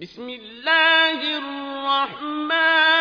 بسم الله الرحمن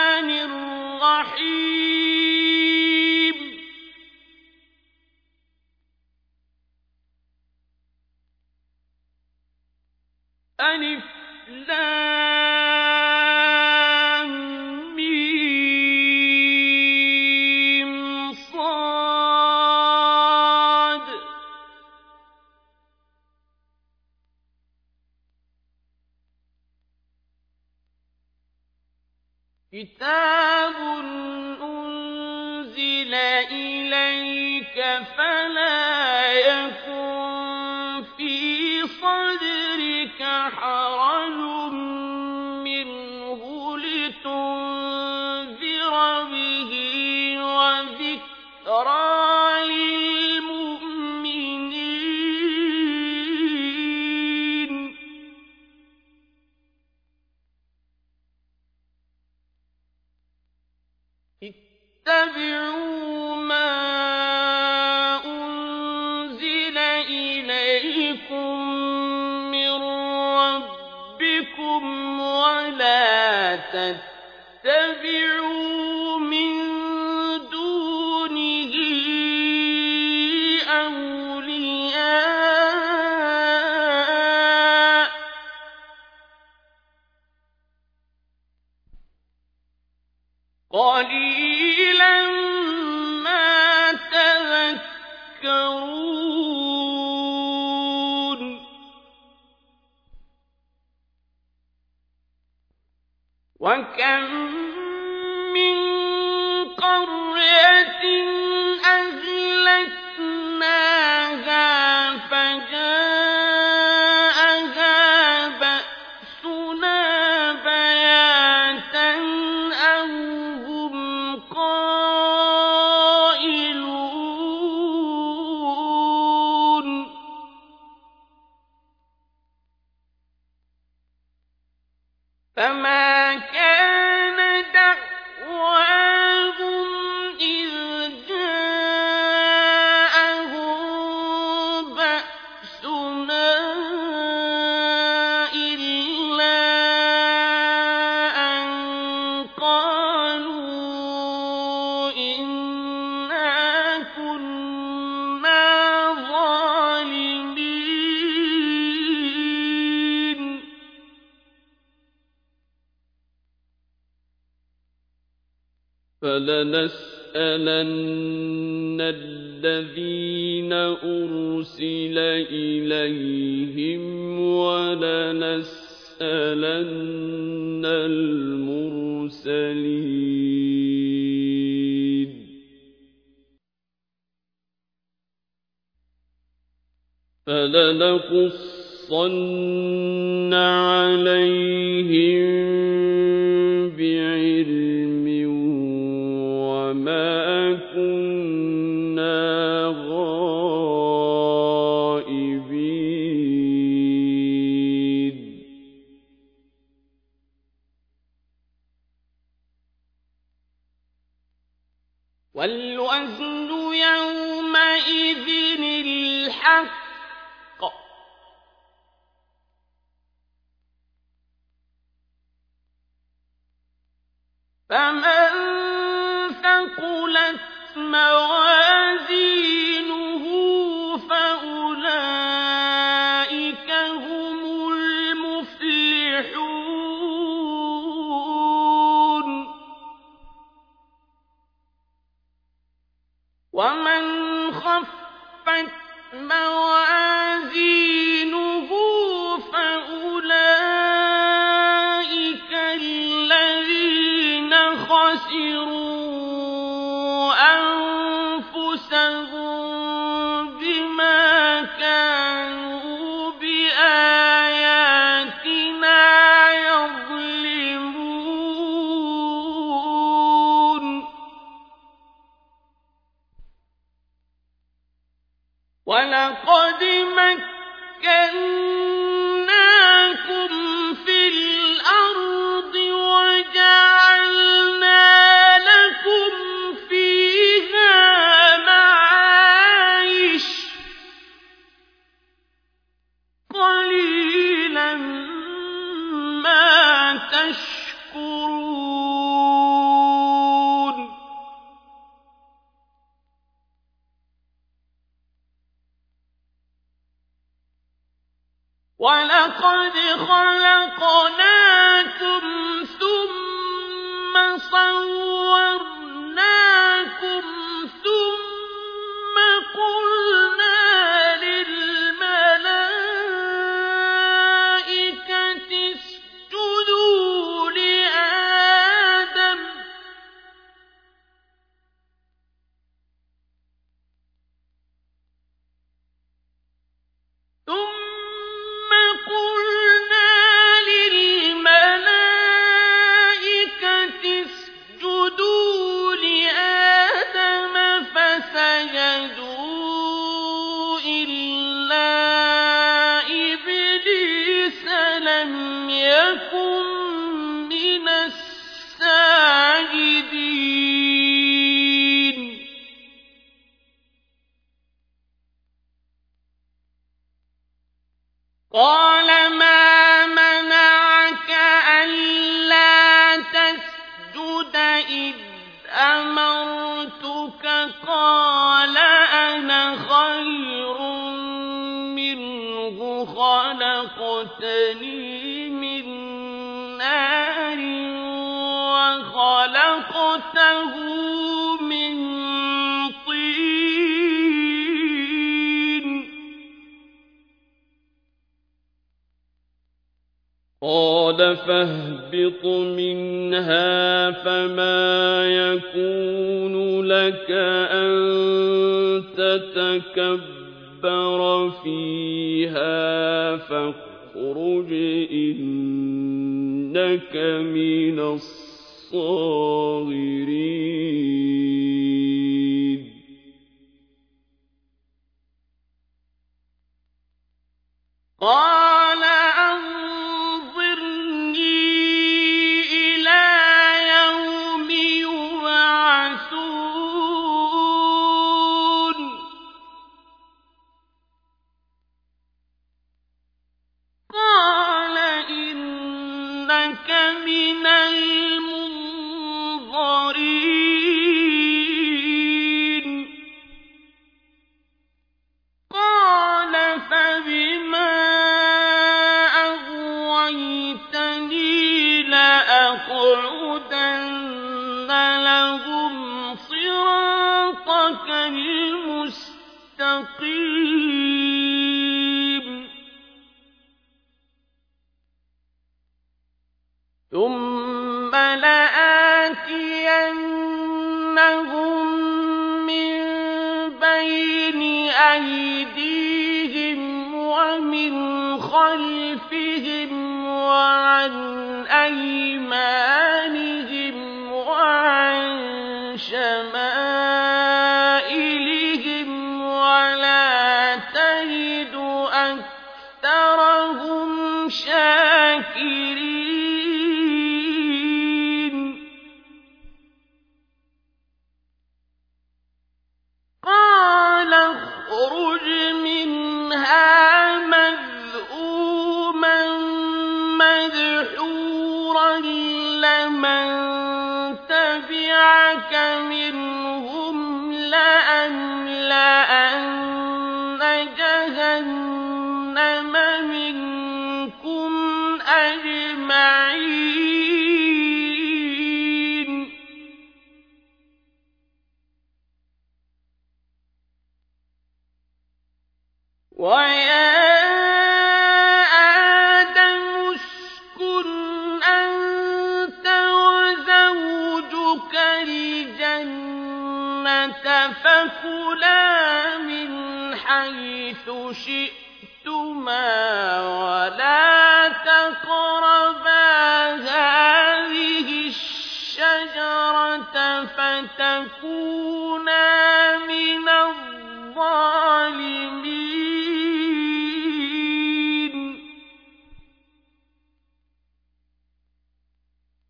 لقد خلقنا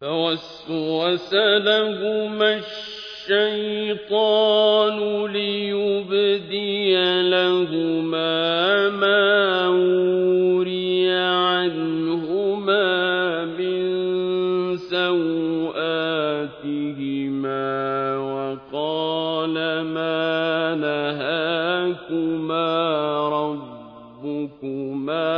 فوسوس لهما الشيطان ليبدي لهما ما وري عنهما من سوآتهما وقال ما نهاكما ربكما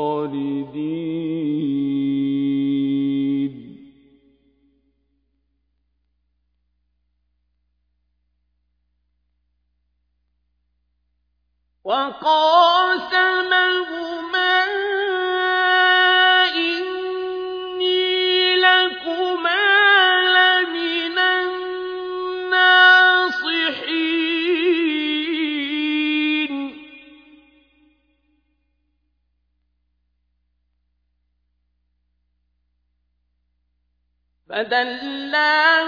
إني لكما لمن الناصحين. فدلاهما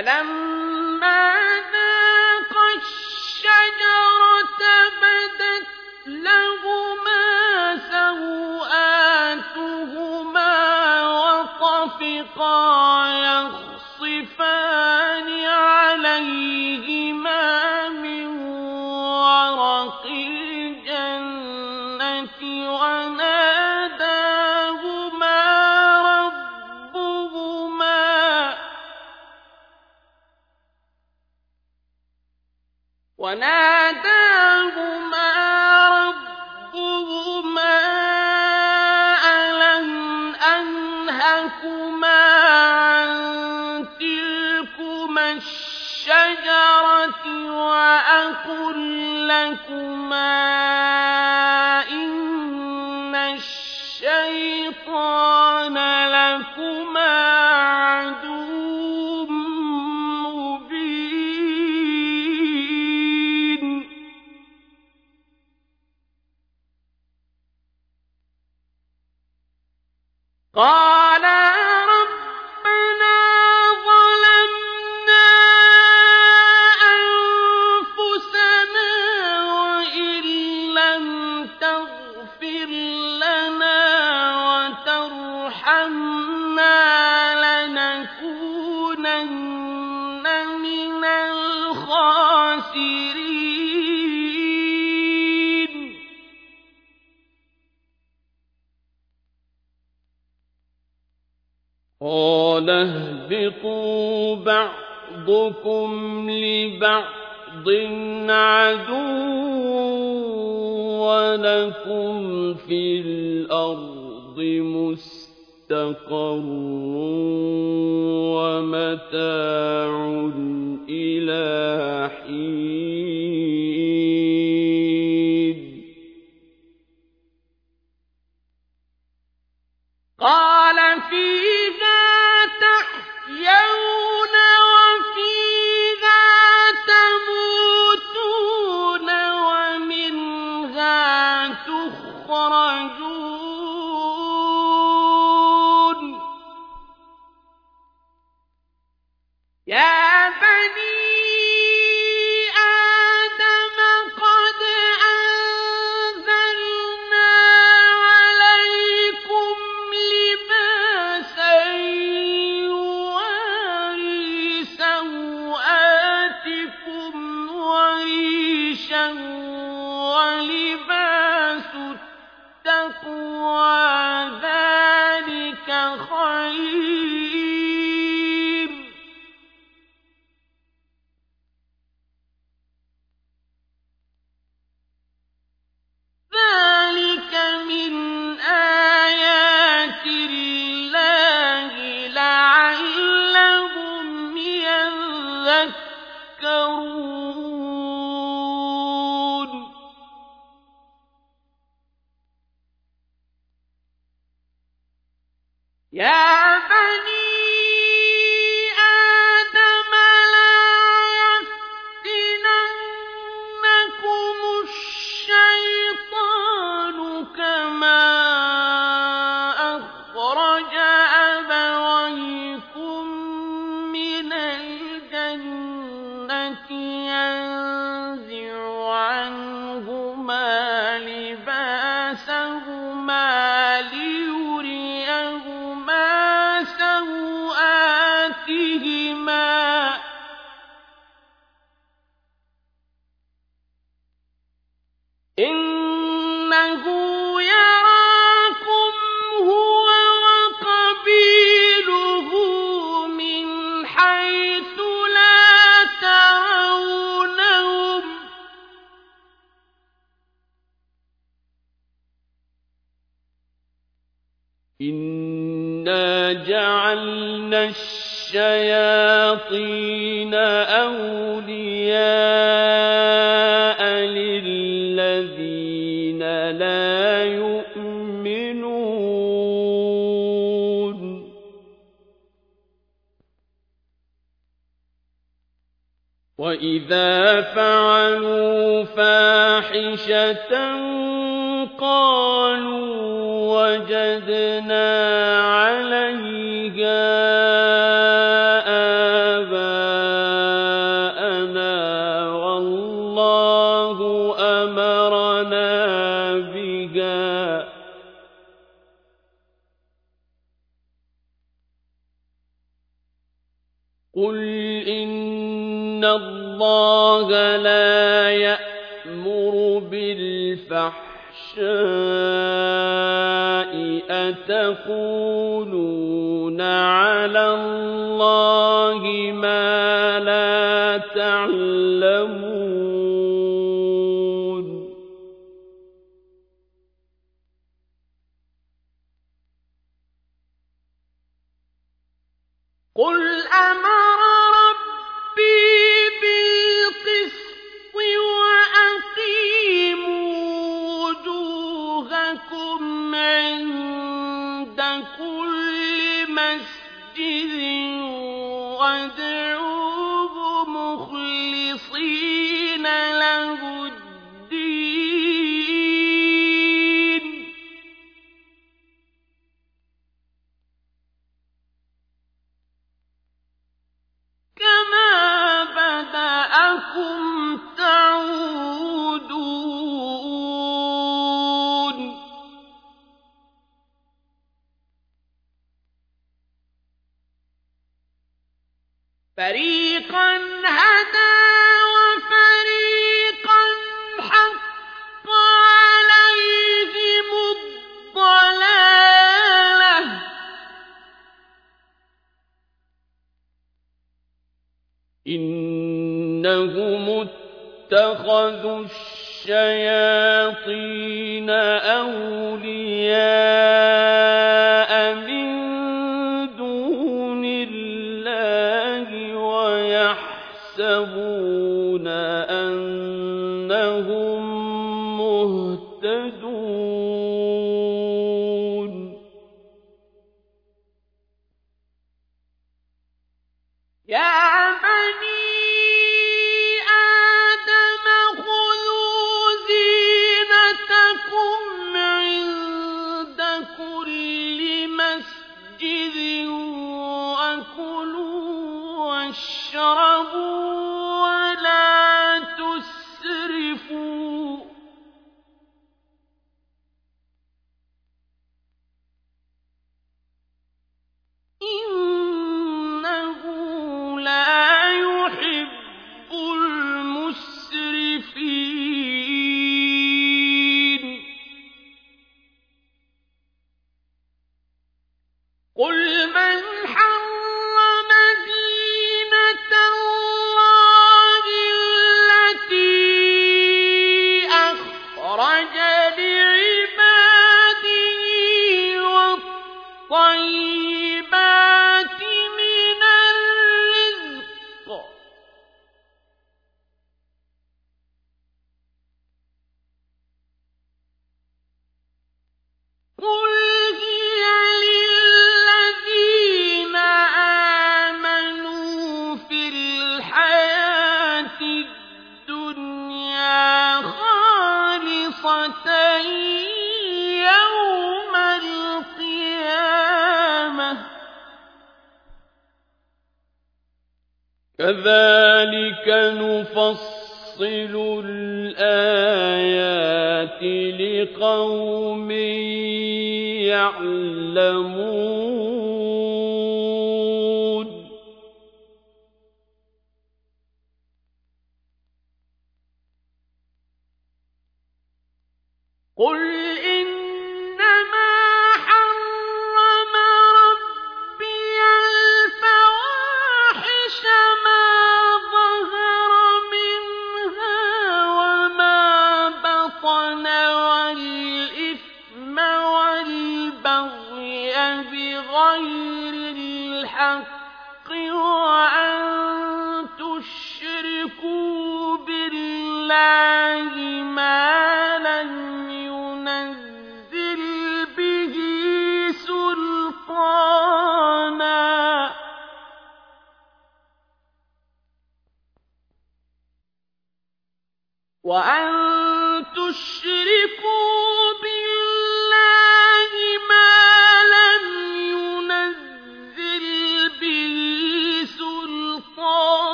فلما لكما إن الشيطان لكما اهبطوا بعضكم لبعض عدو ولكم في الأرض مستقر ومتاع إلى حين. قال فيها قُلْ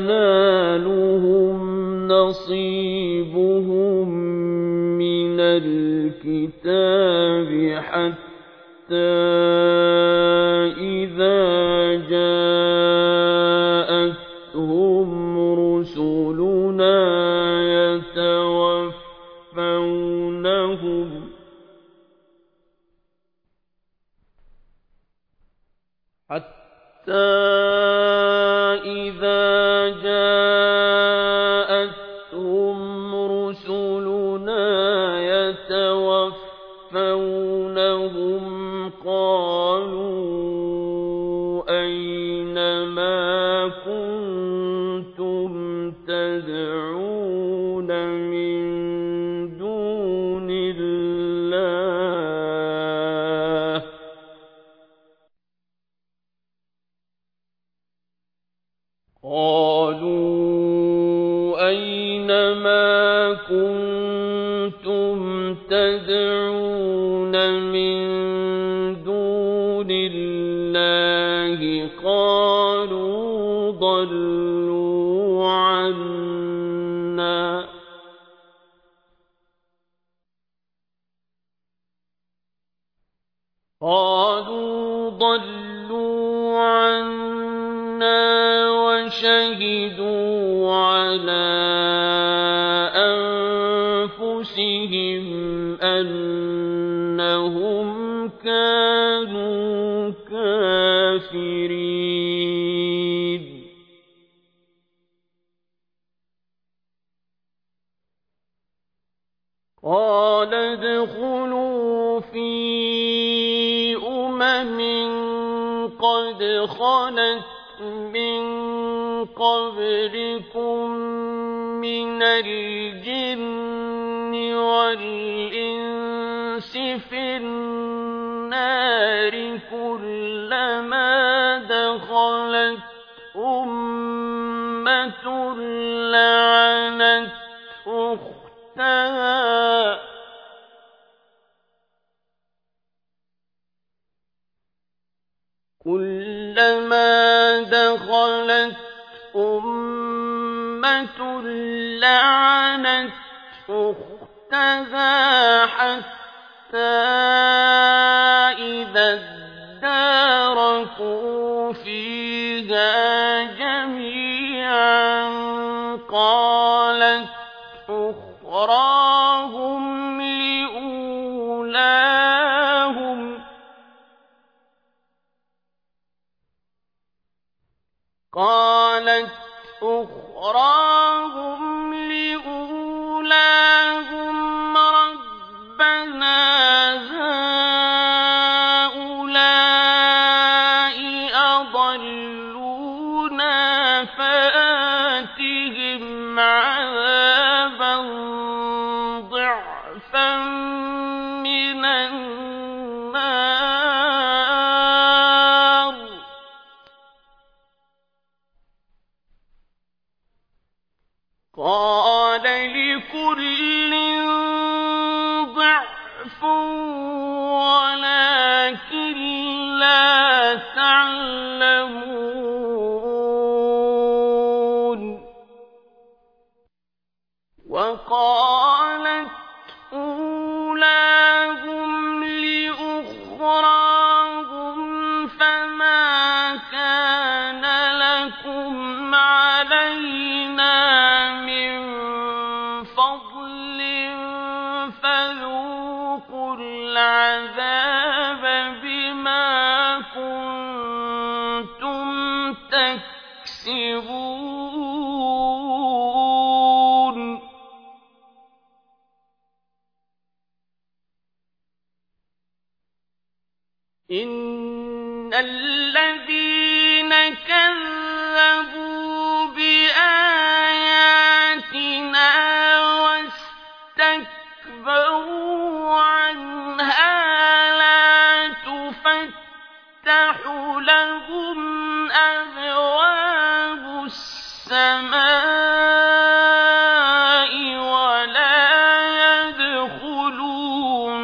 يَنَالُهُمْ نَصِيبُهُم مِّنَ الْكِتَابِ حَتَّىٰ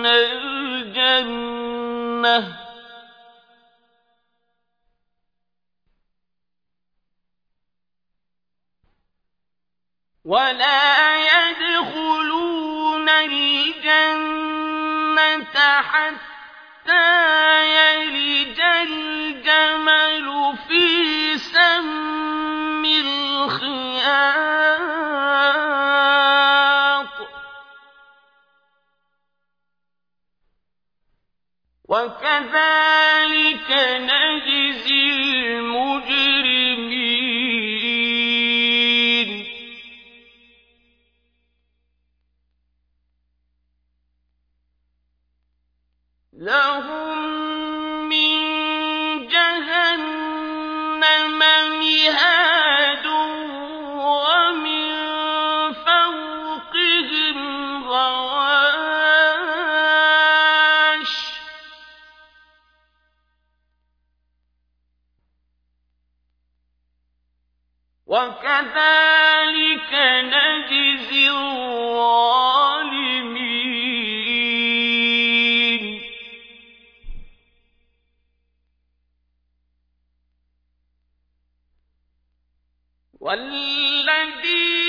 الجنة. ولا يدخلون الجنة حتى يلج الجمل في سم الخيام. وكذلك نجزي المجرمين. لهم من جهنم مهاد. وكذلك نجزي الظالمين. والذين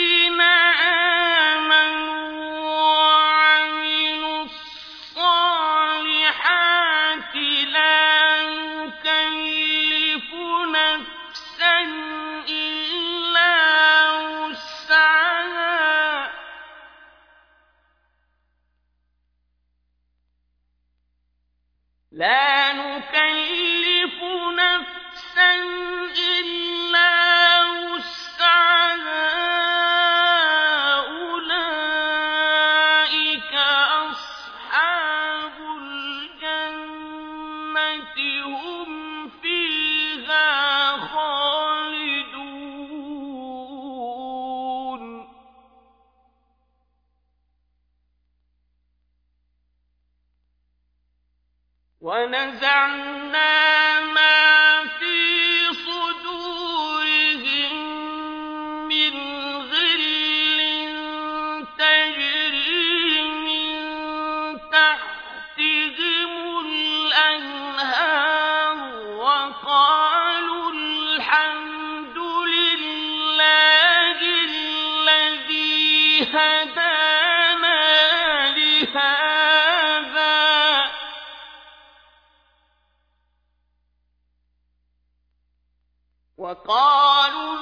وقالوا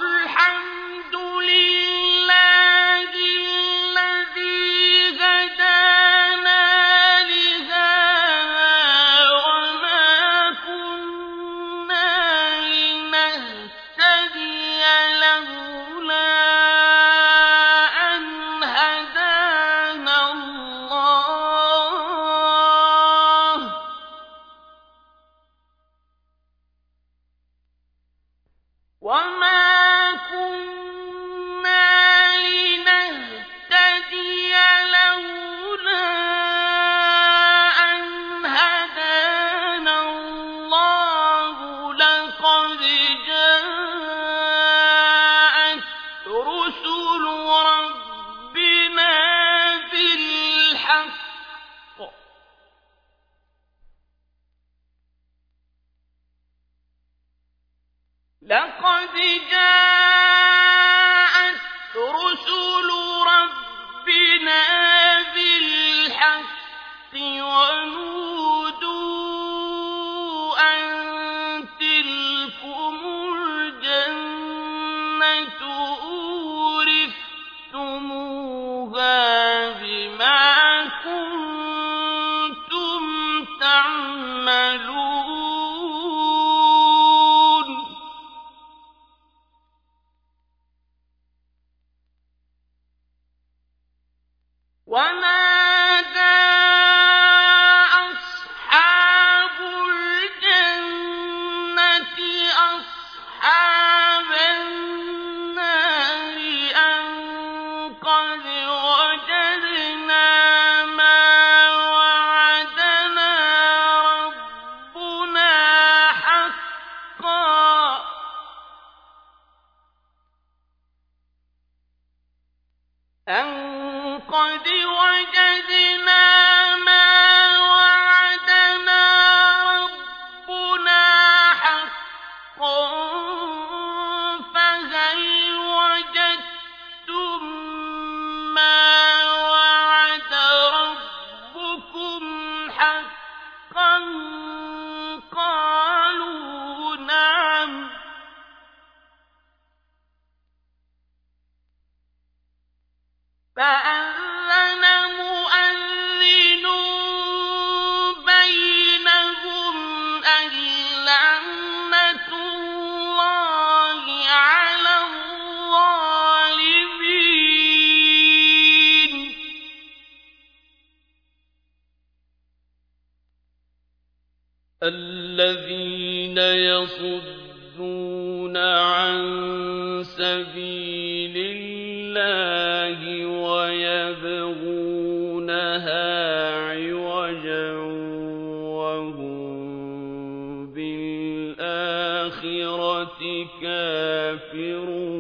كافرون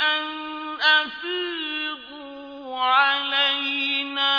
أن أفيضوا علينا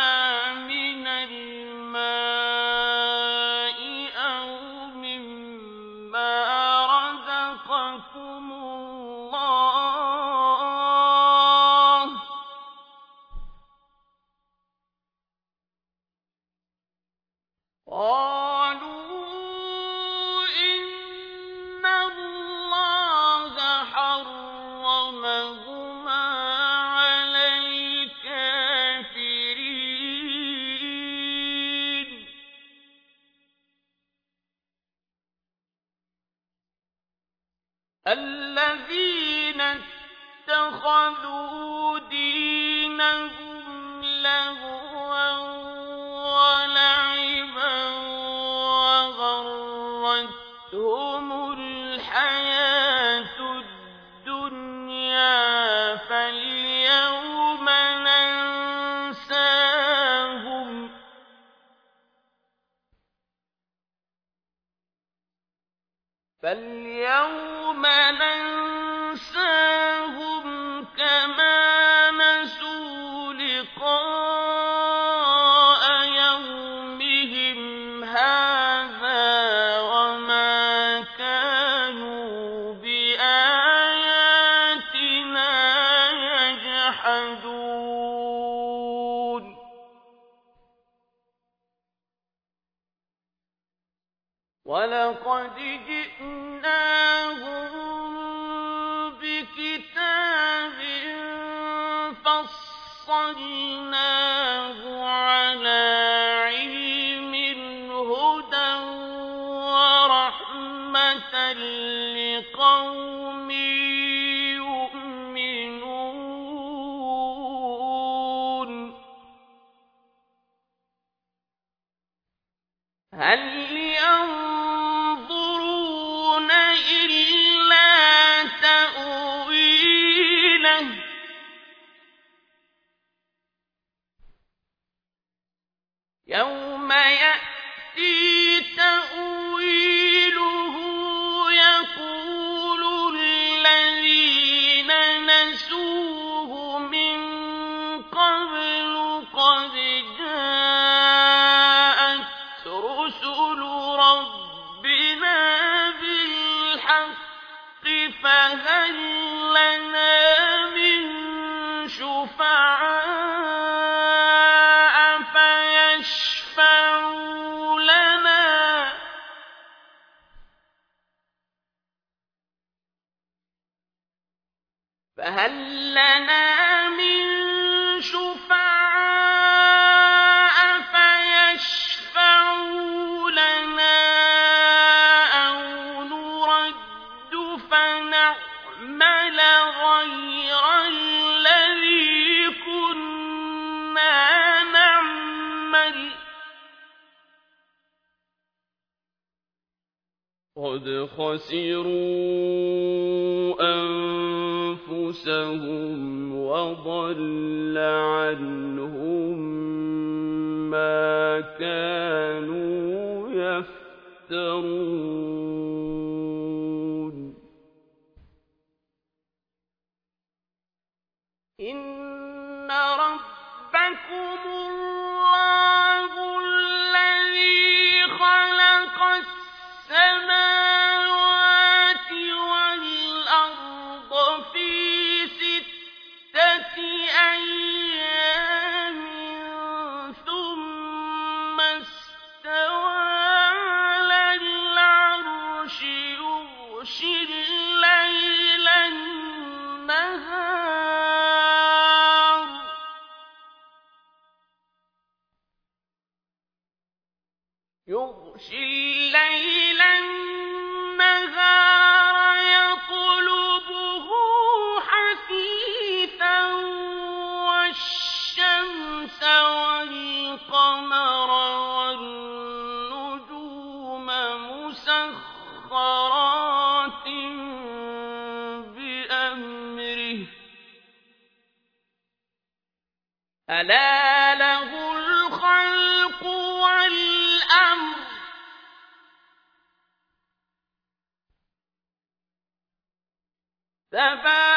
تبارك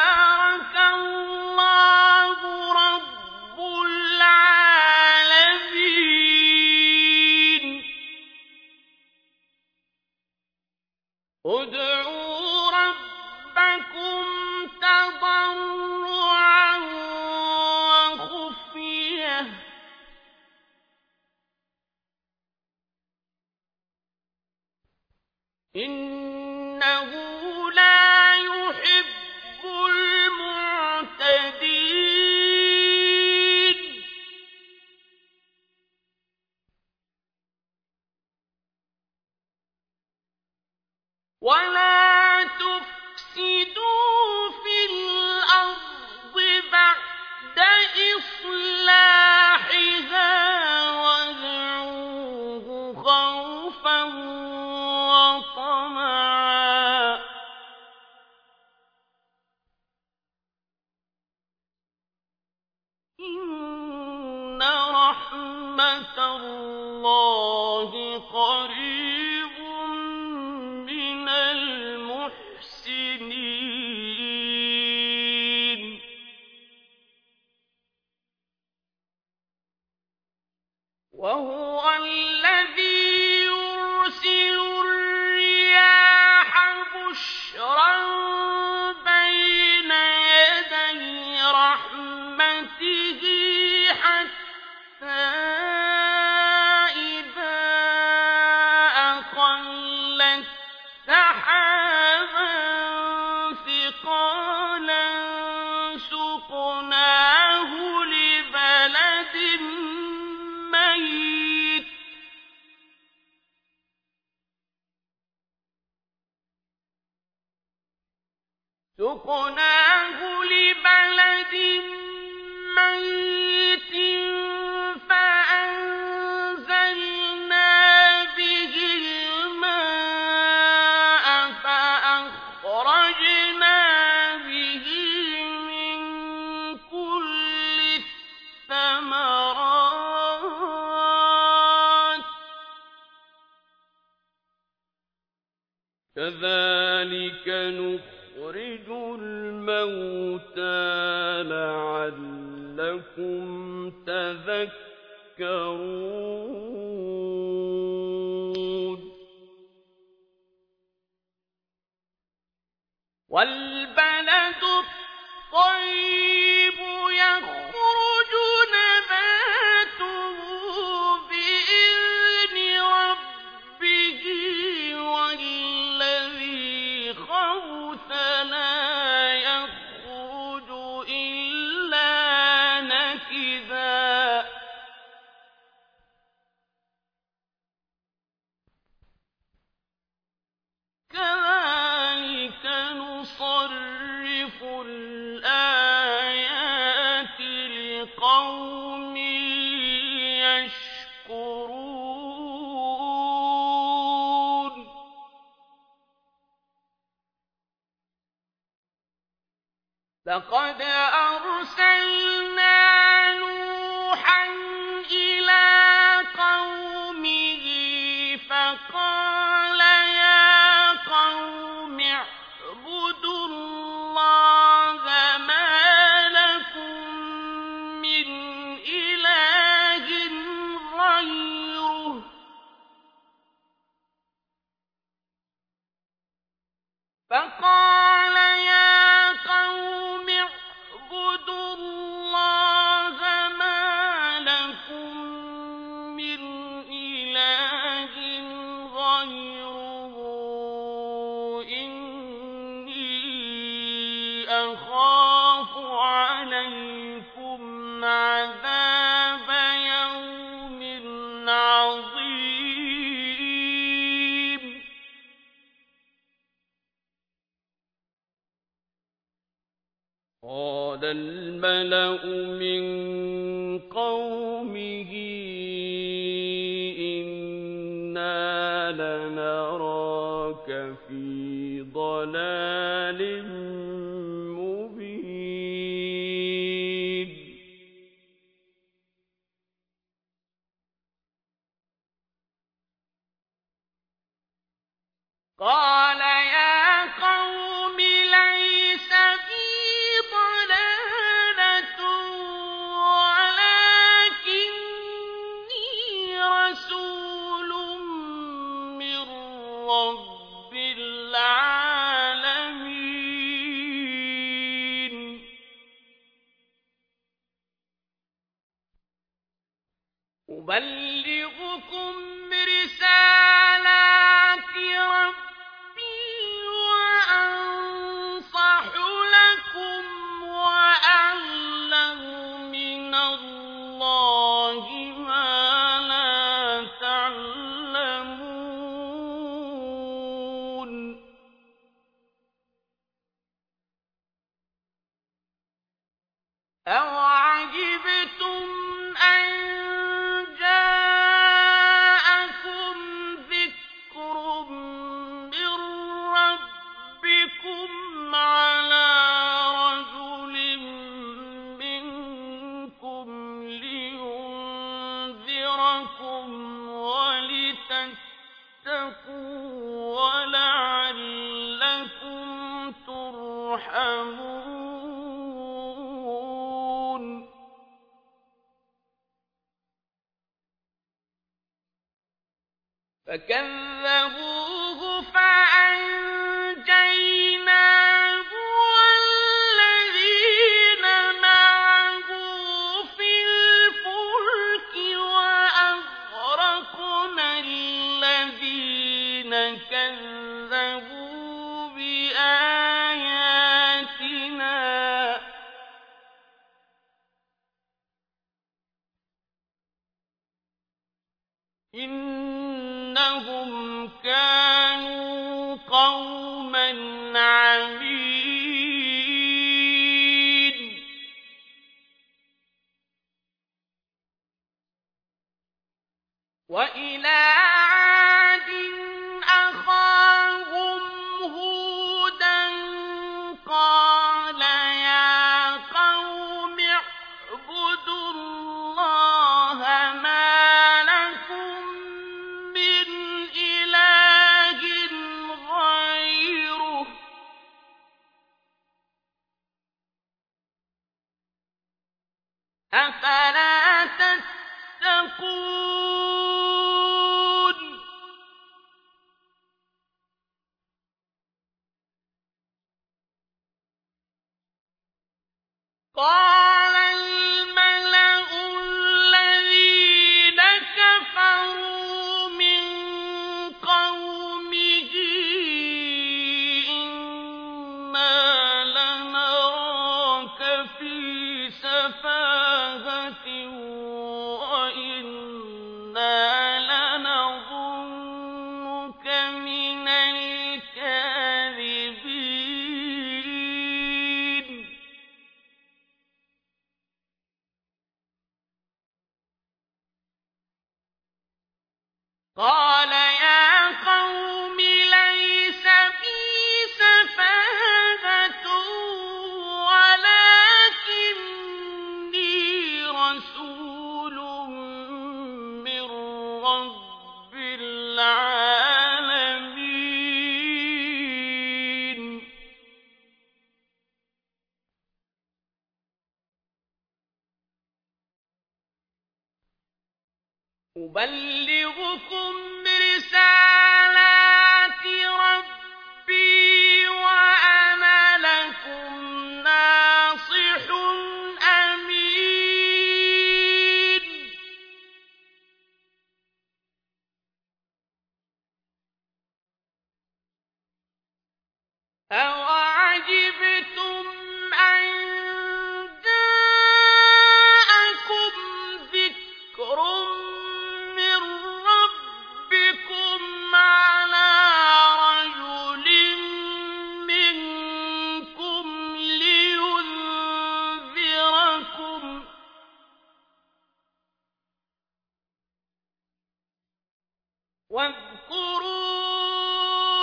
واذكروا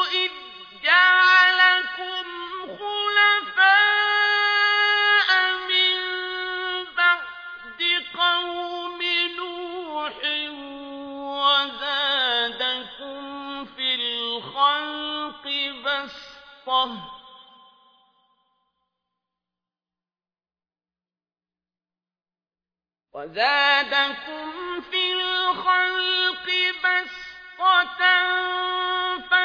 إذ خلفاء من بعد قوم نوح وزادكم في الخلق بسطة وزادكم نَفَقَةً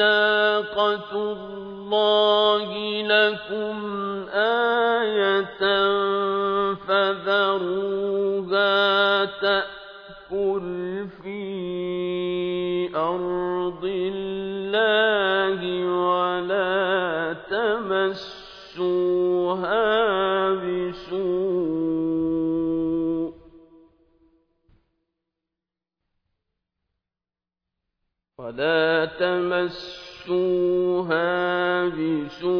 ناقة الله لكم آية فذروها تأكل ولا تمسوها بسوء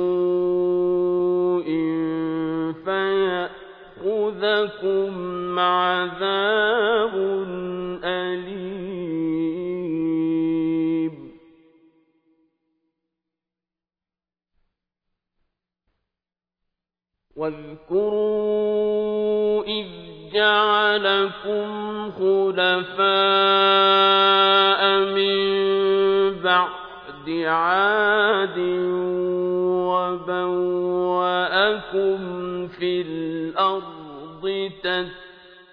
فيأخذكم عذاب أليم. واذكروا إذ جعلكم خلفاء من بعد عاد وبوأكم في الأرض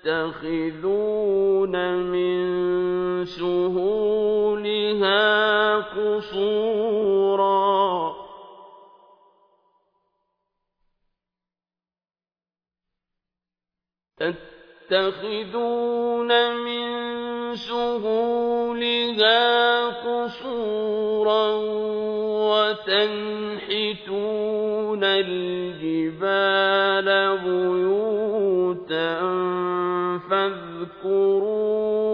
تتخذون من سهولها قصورا. تتخذون من سهولها قصورا وتنحتون الجبال بيوتا فاذكروا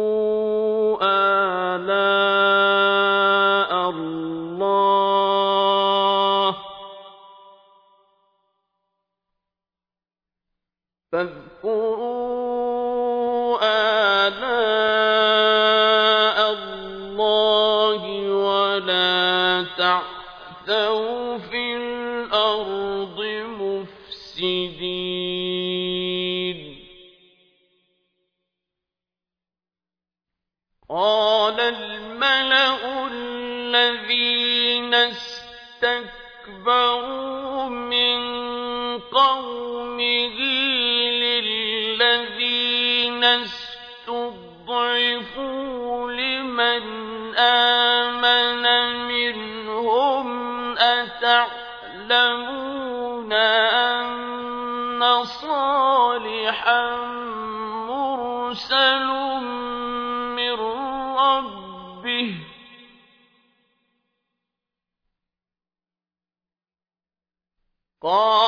أتعلمون أن صالحا مرسل من ربه. قالوا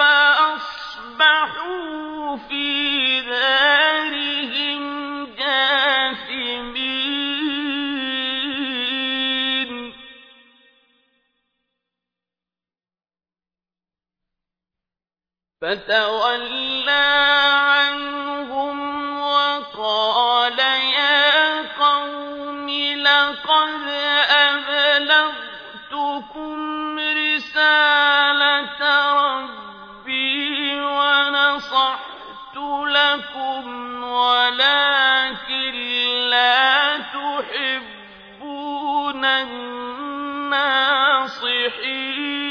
فأصبحوا في دارهم فتولى عنهم وقال يا قوم لقد أبلغتكم الناصحين.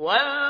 واذكروا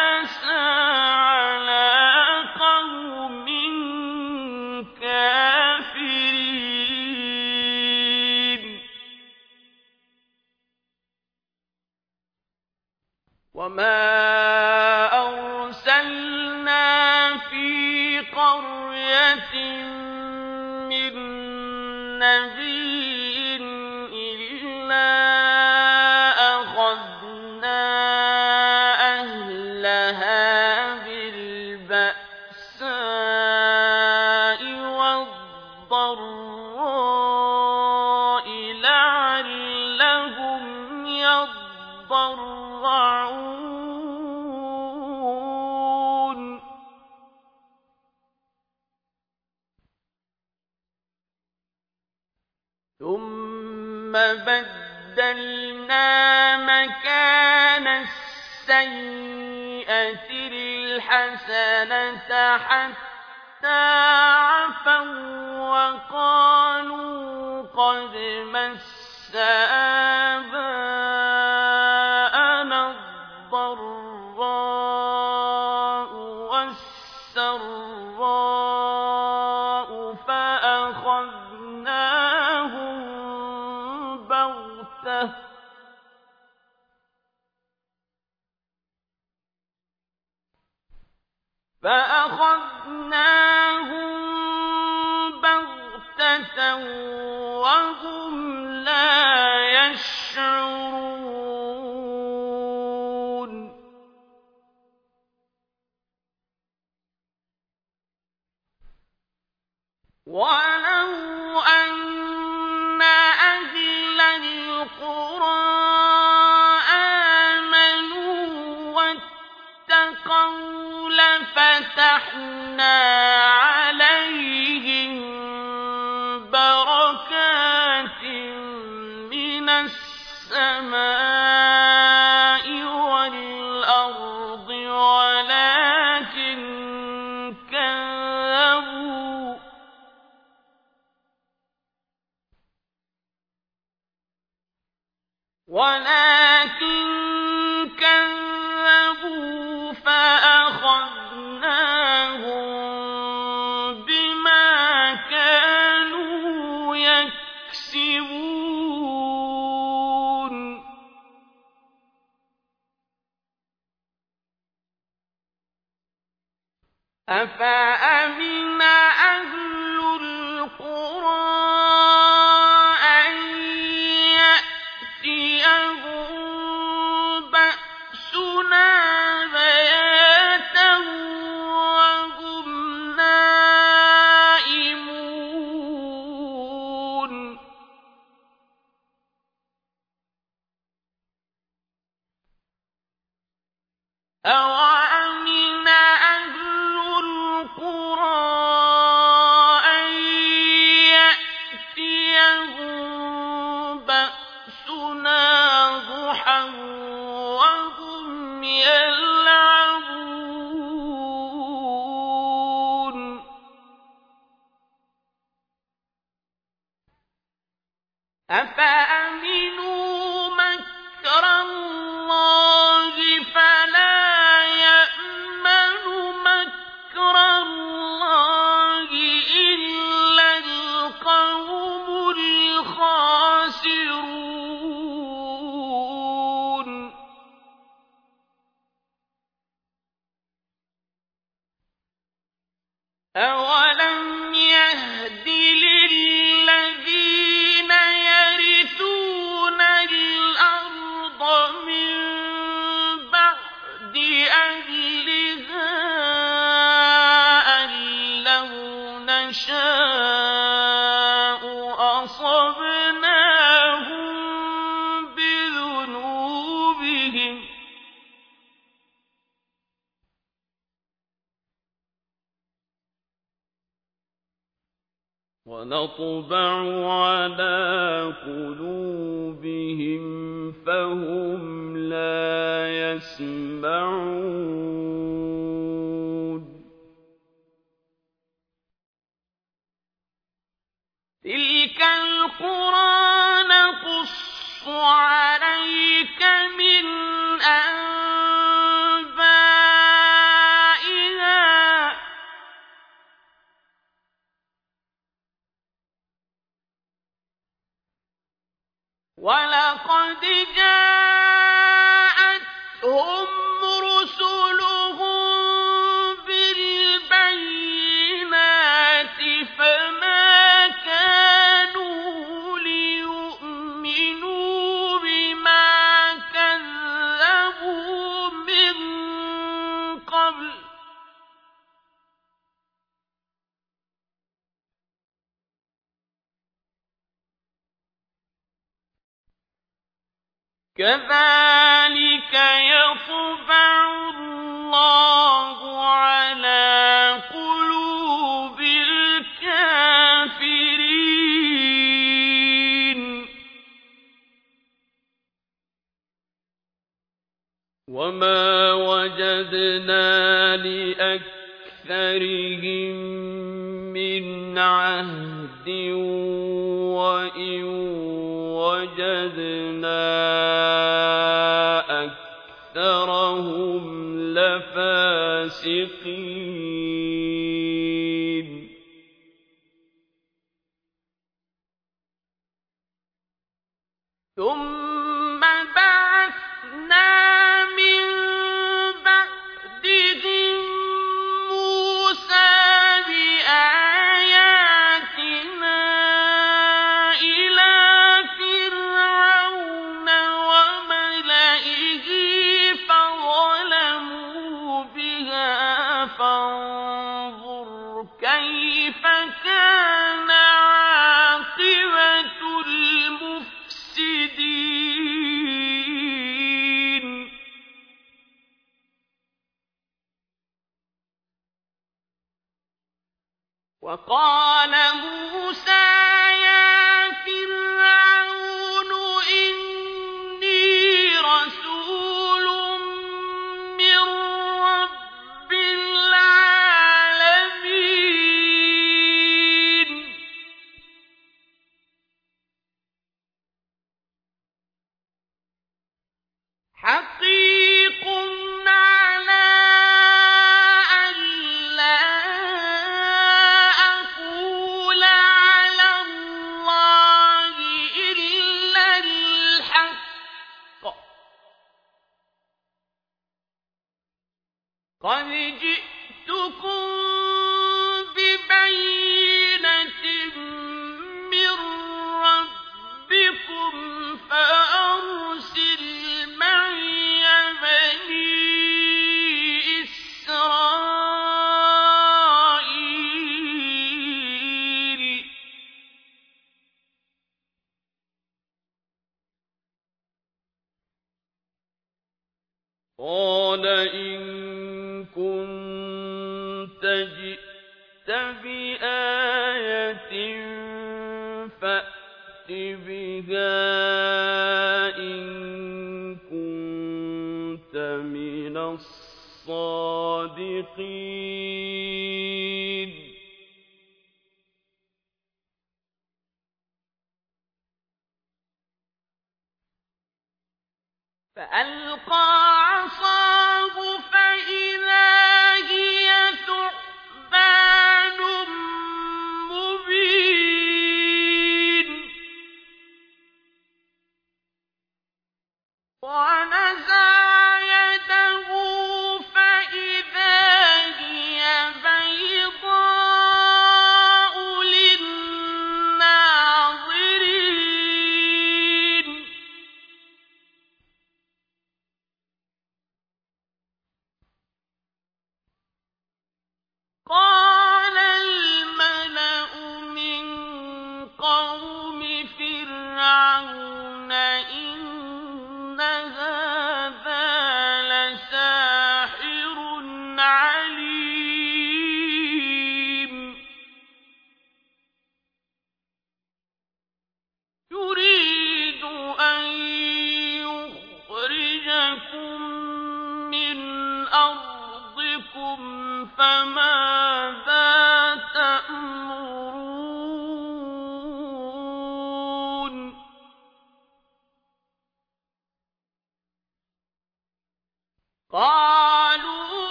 أرسلنا في قرية الحسنة حتى عفوا وقالوا قد مس آباءنا أو وَنَطْبَعُ عَلَىٰ قُلُوبِهِمْ فَهُمْ لَا يَسْمَعُونَ.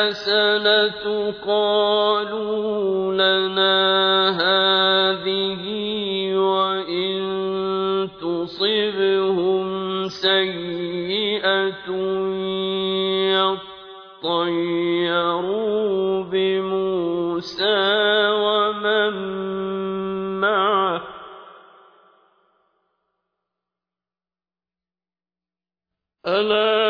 الحسنة قالوا لنا هذه وإن تصبهم سيئة يطيروا بموسى ومن معه ألا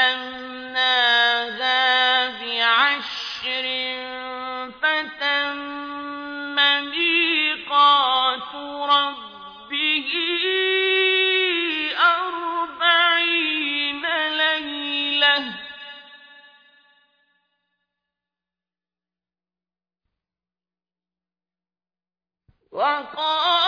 وَأَتْمَمْنَاهَا بِعَشْرٍ فَتَمَّ رَبِّهِ أَرْبَعِينَ لَيْلَةً ۚ. وَقَالَ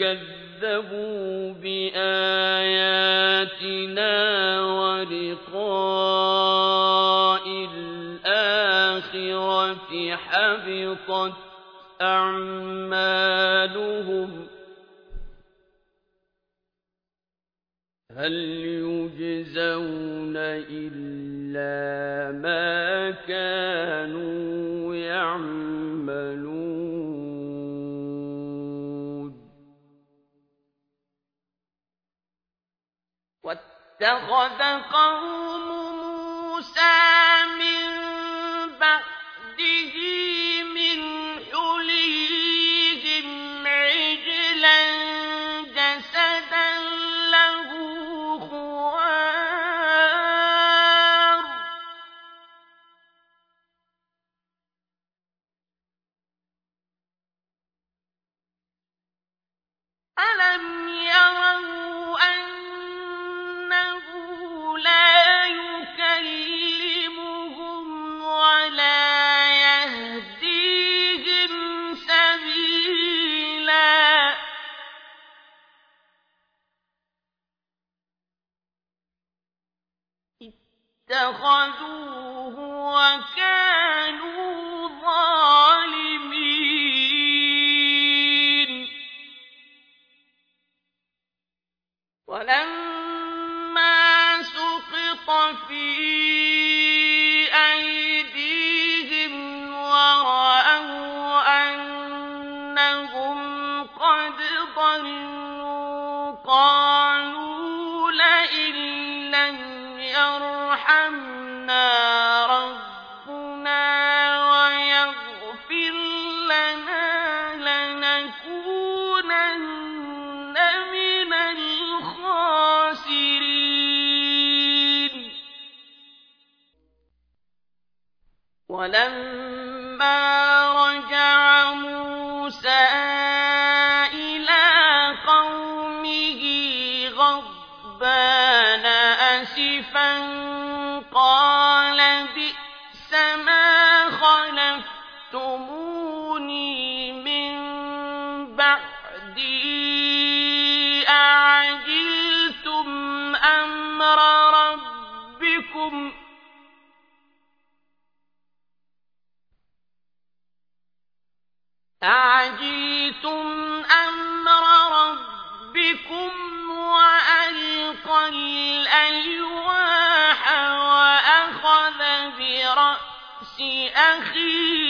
كَذَّبُوا بِآيَاتِنَا وَلِقَاءِ الْآخِرَةِ حَبِطَتْ أَعْمَالُهُمْ هَلْ يُجْزَوْنَ إِلَّا مَا كَانُوا يَعْمَلُونَ اتخذ قوم موسى من أَخِيهِ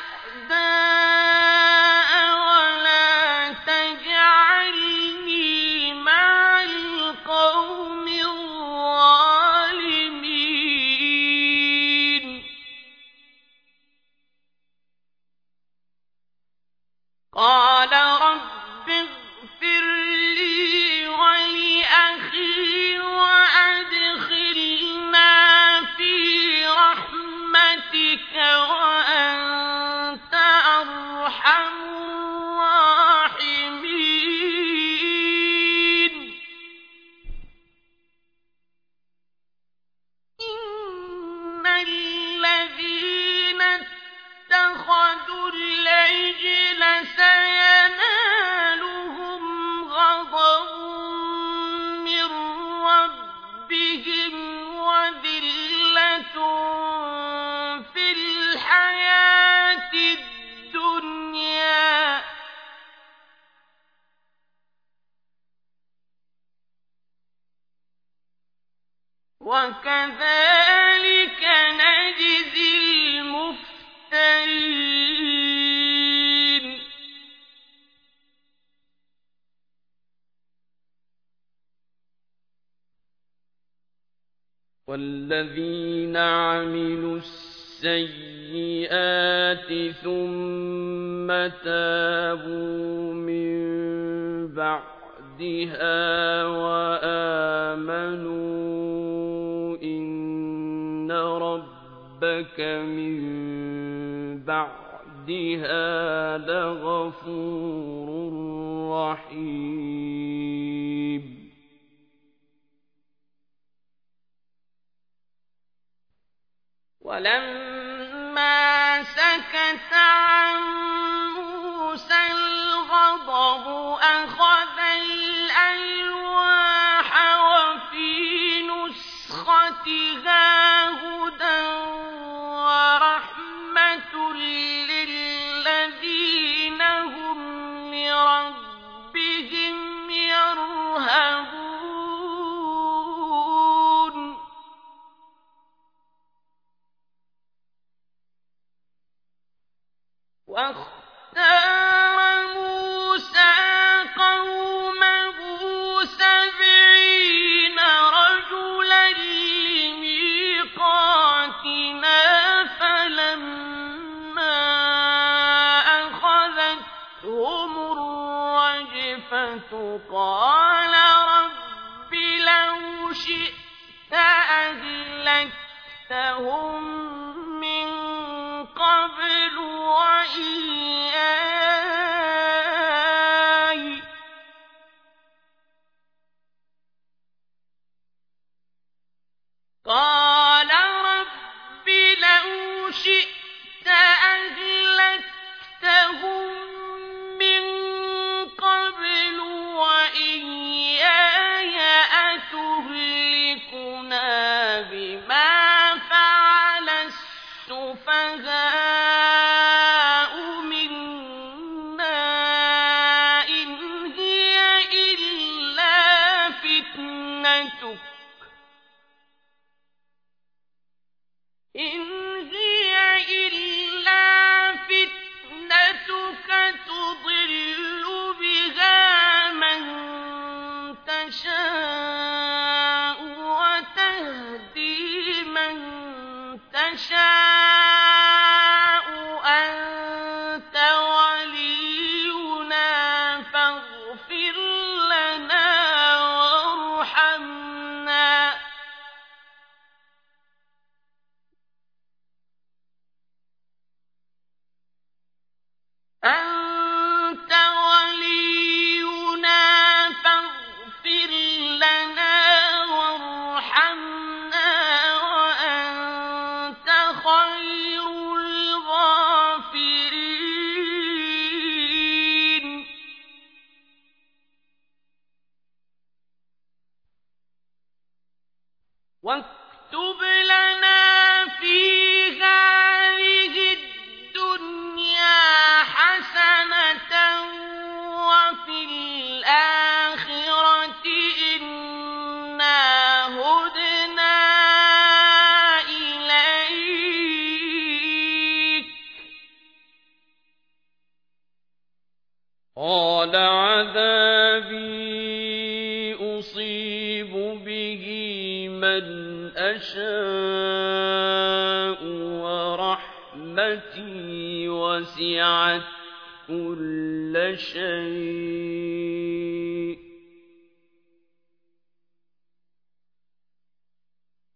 كل شيء.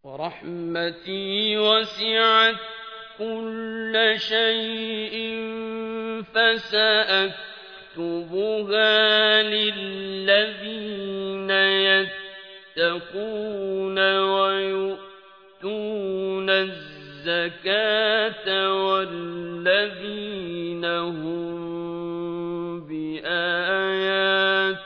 ورحمتي وسعت كل شيء فسأكتبها للذين يتقون ويؤتون الزكاة والذين هم بِآيَاتِنَا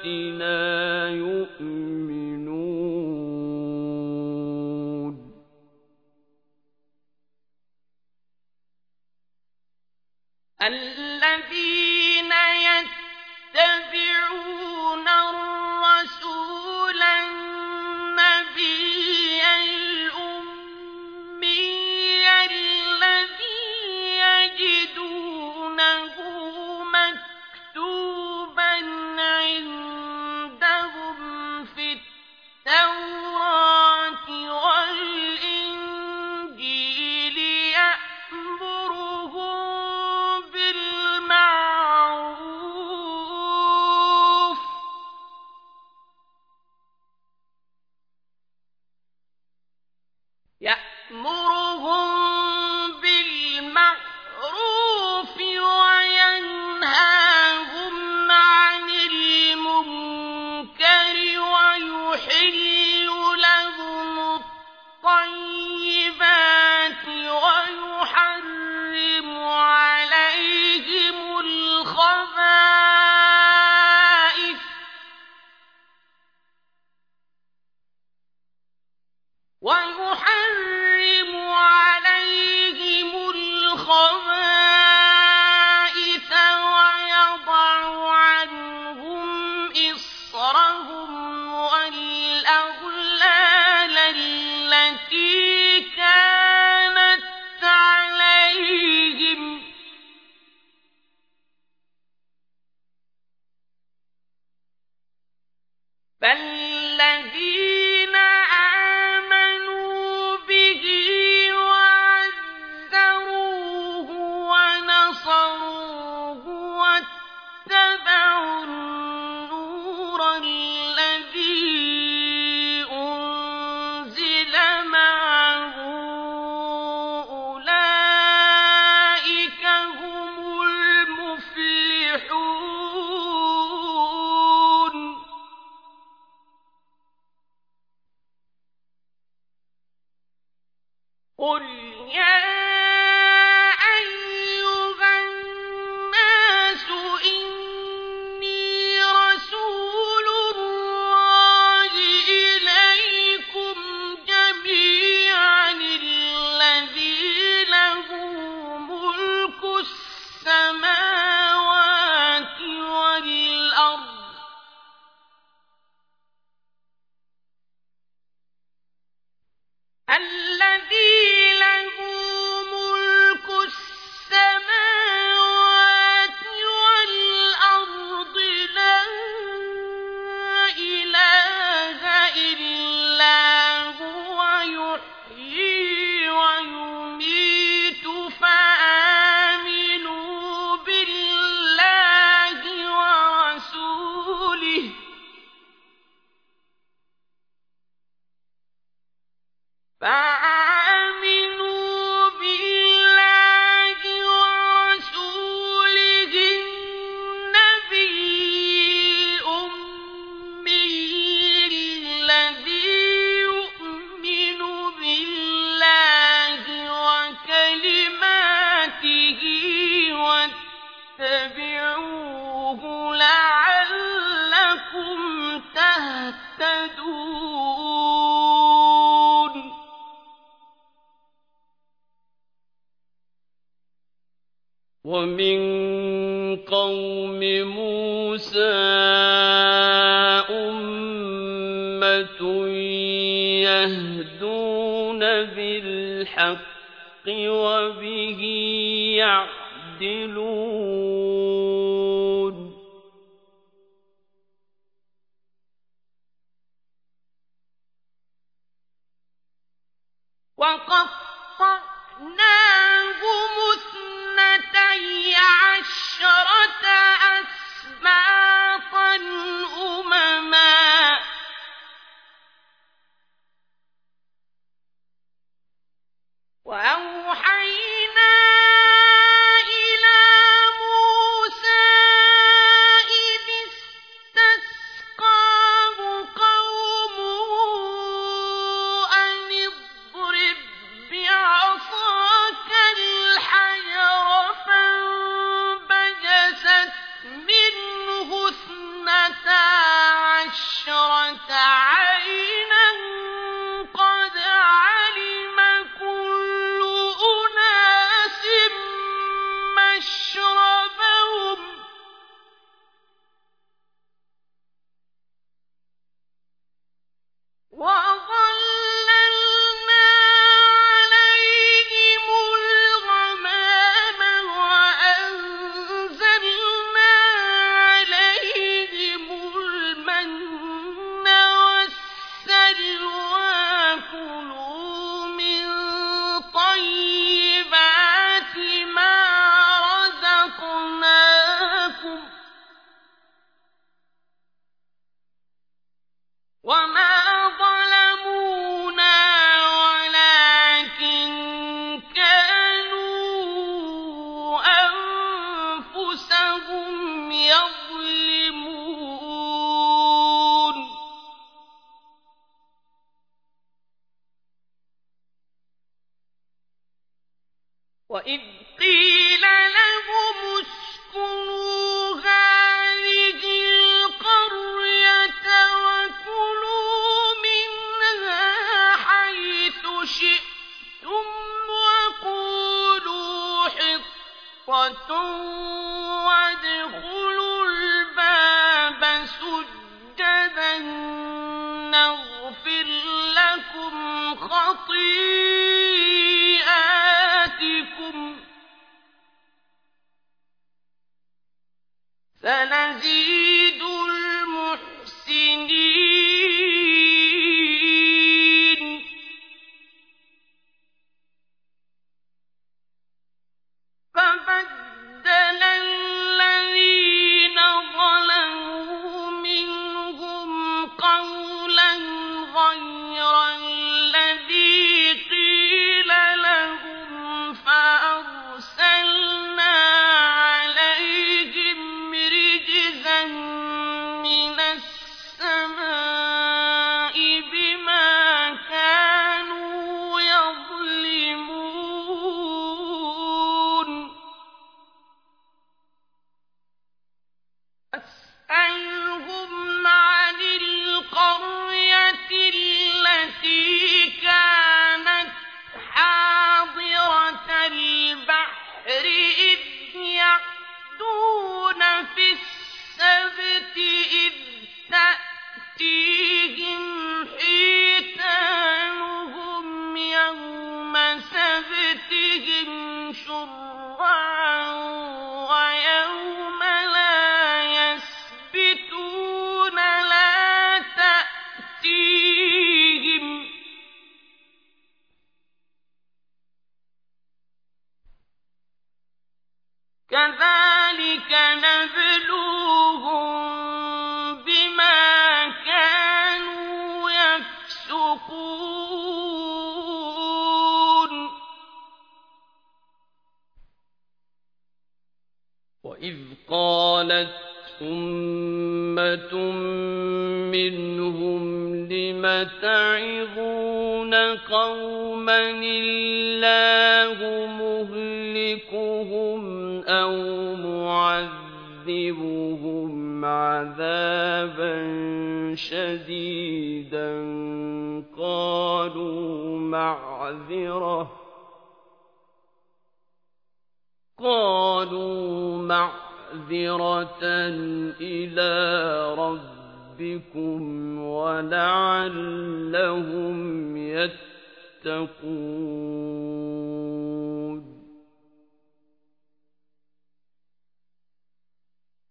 وقطعناهم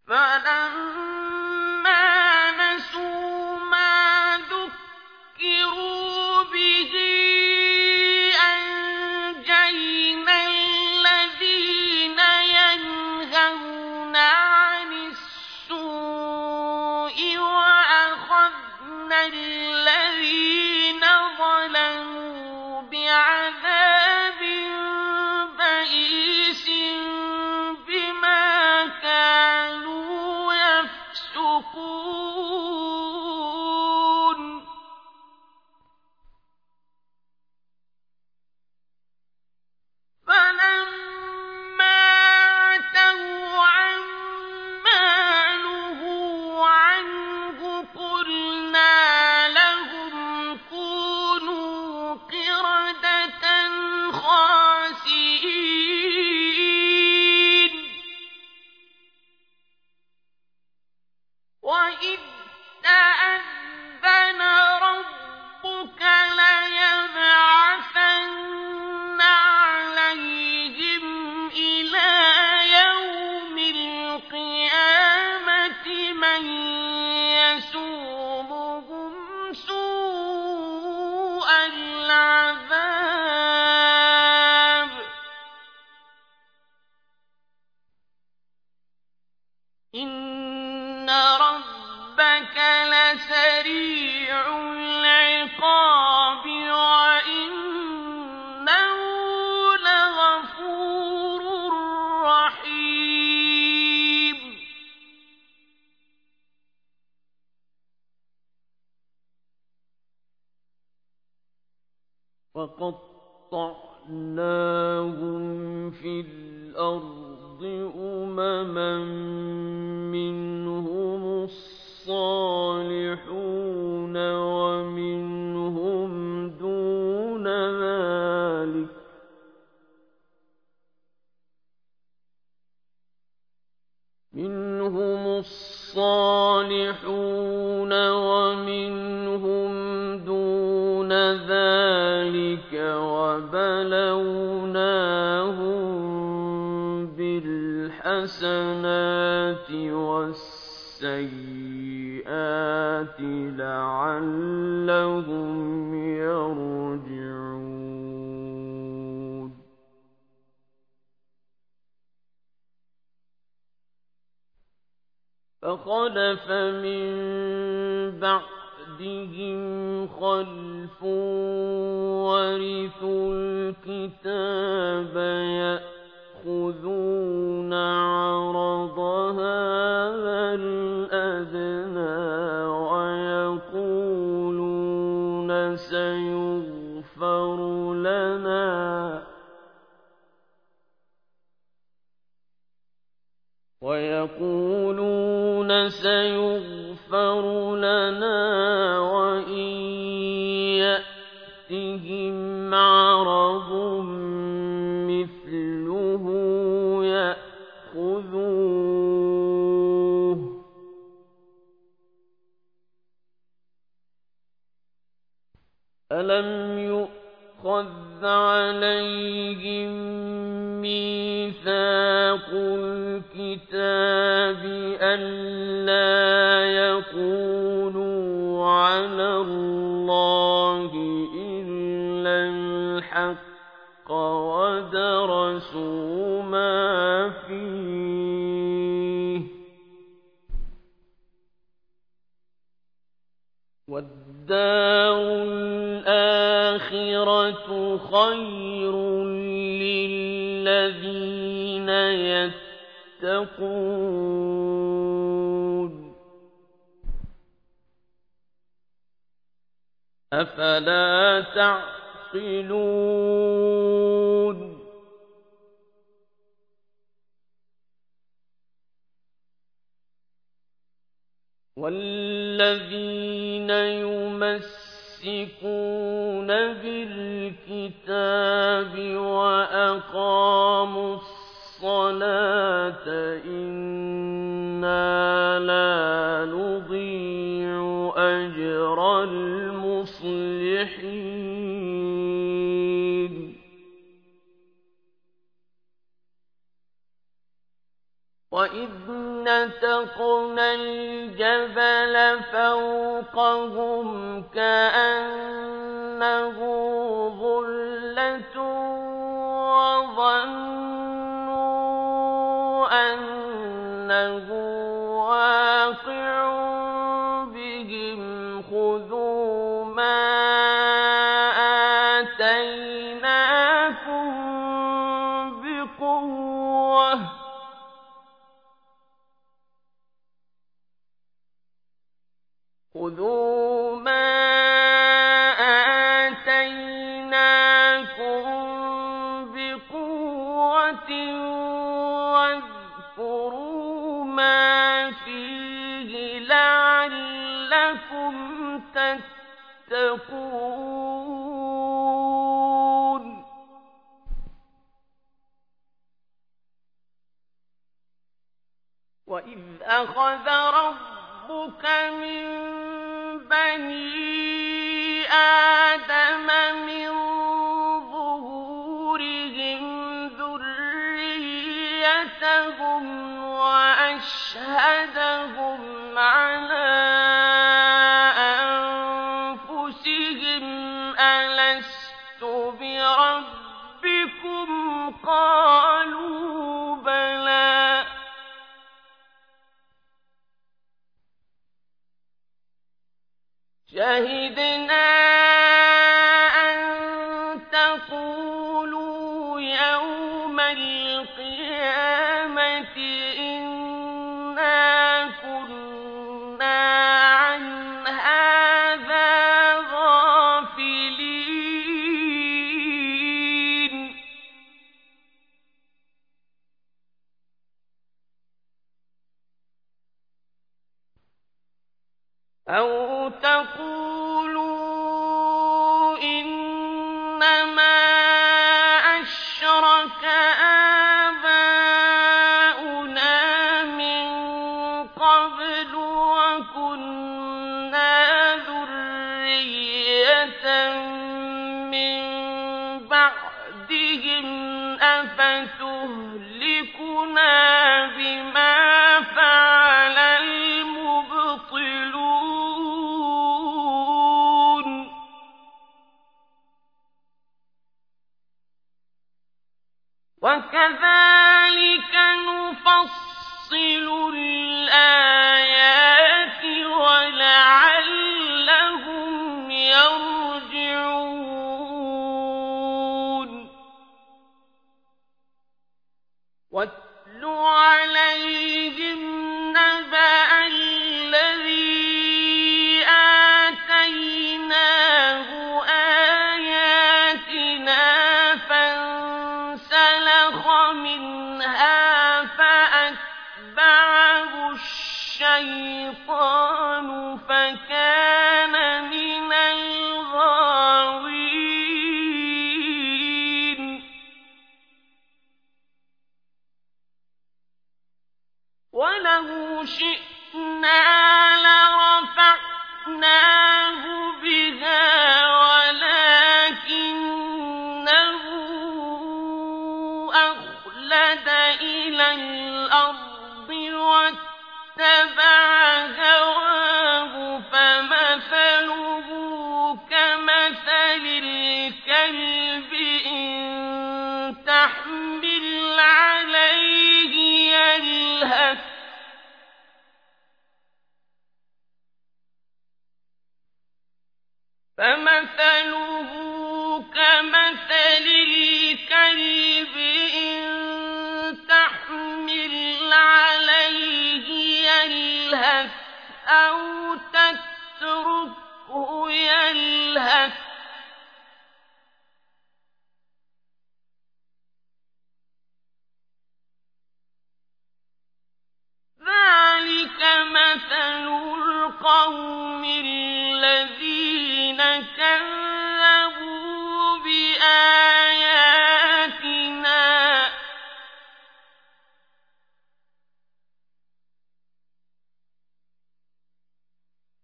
وَقَطَّعْنَاهُمْ مصلحين. وإذ نتقنا الجبل فوقهم كأنه ظلة وظن أخذ ربك من بني آدم من ظهورهم ذريتهم وأشهدهم الآن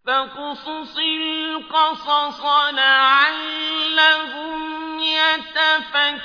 فاقصص القصص لعلهم يتفكرون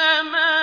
السماوات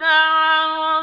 دعوا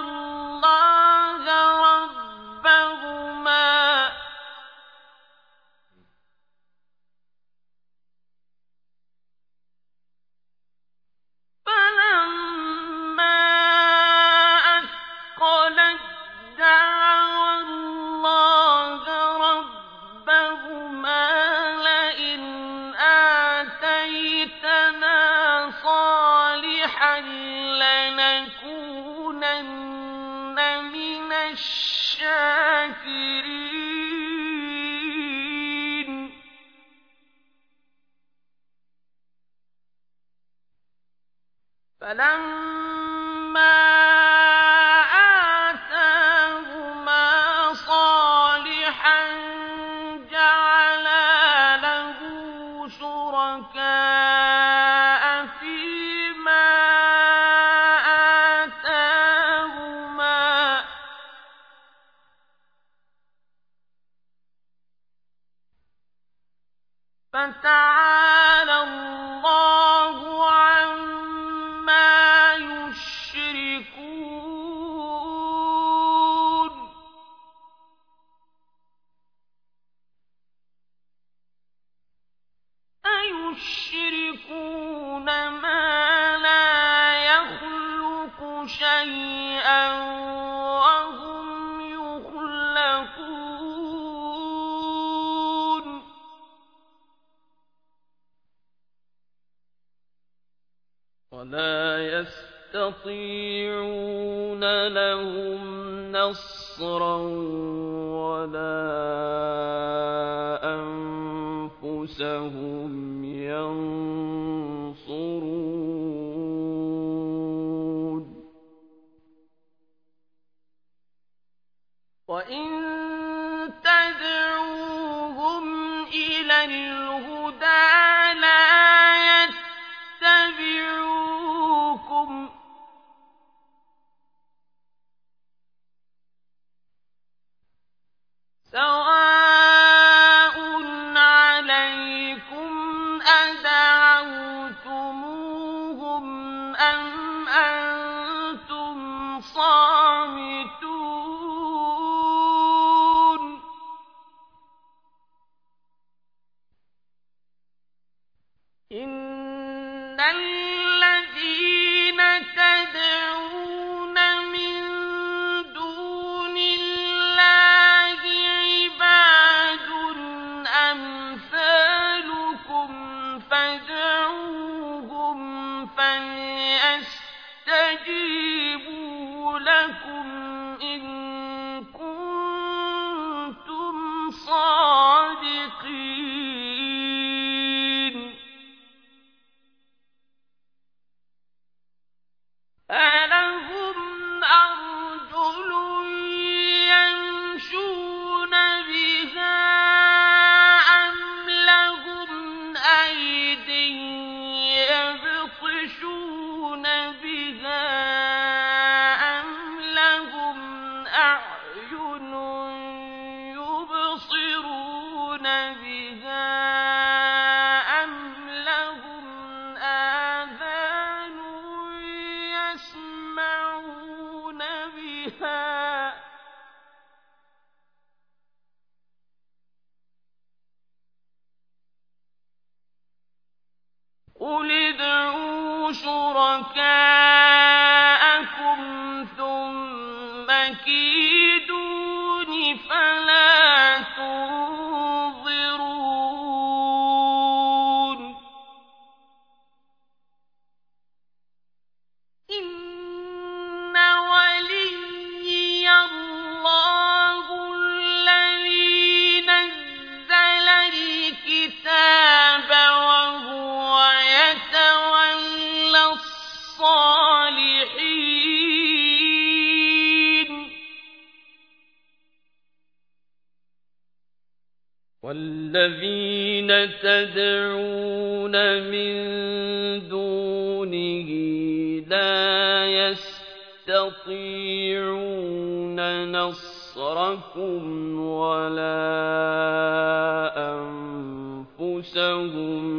أَنفُسَهُمْ